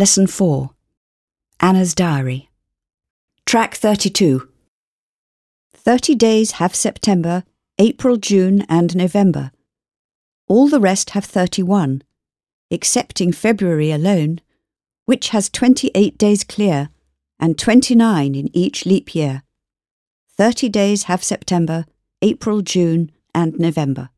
Lesson 4 Anna's Diary. Track 32. 30 days have September, April, June, and November. All the rest have 31, excepting February alone, which has 28 days clear and 29 in each leap year. 30 days have September, April, June, and November.